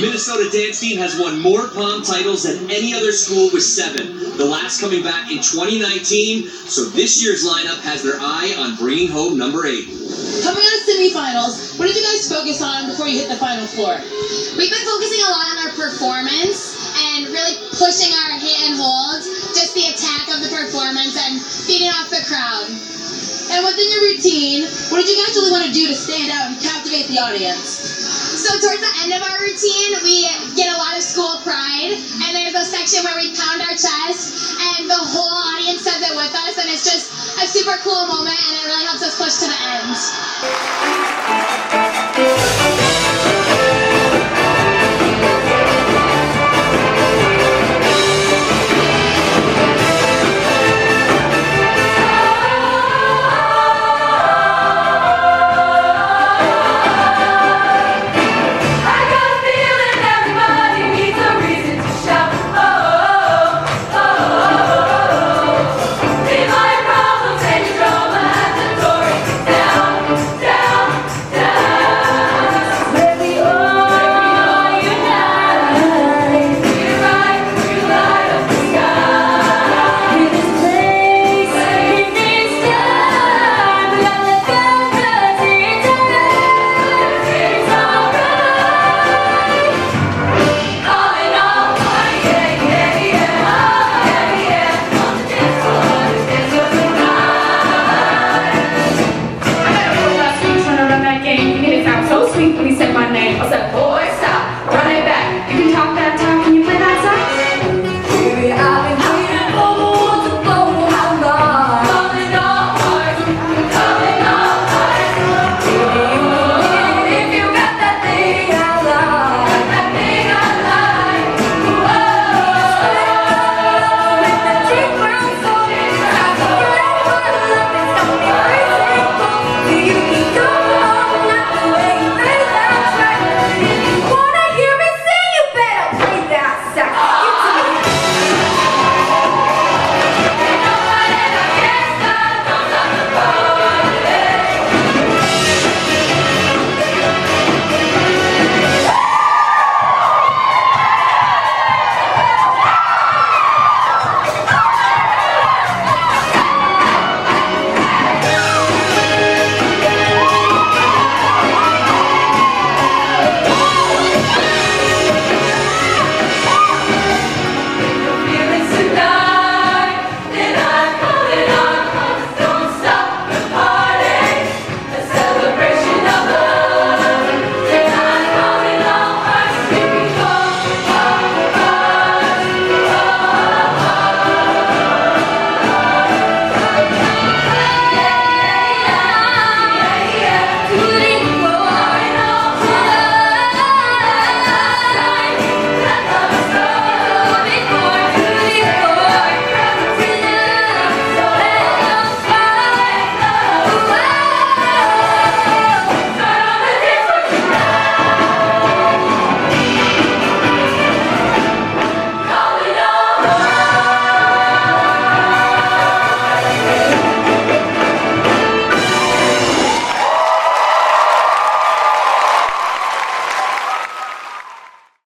Minnesota dance team has won more prom titles than any other school with seven. The last coming back in 2019. So this year's lineup has their eye on bringing home number eight. Coming out of semifinals, what did you guys focus on before you hit the final floor? We've been focusing a lot on our performance and really pushing our hit and hold, just the attack of the performance and feeding off the crowd. And within your routine, what did you guys really want to do to stand out and captivate the audience? So towards the end of our routine, we get a lot of school pride, and there's a section where we pound our chest, and the whole audience does it with us, and it's just a super cool moment, and it really helps us push to the end.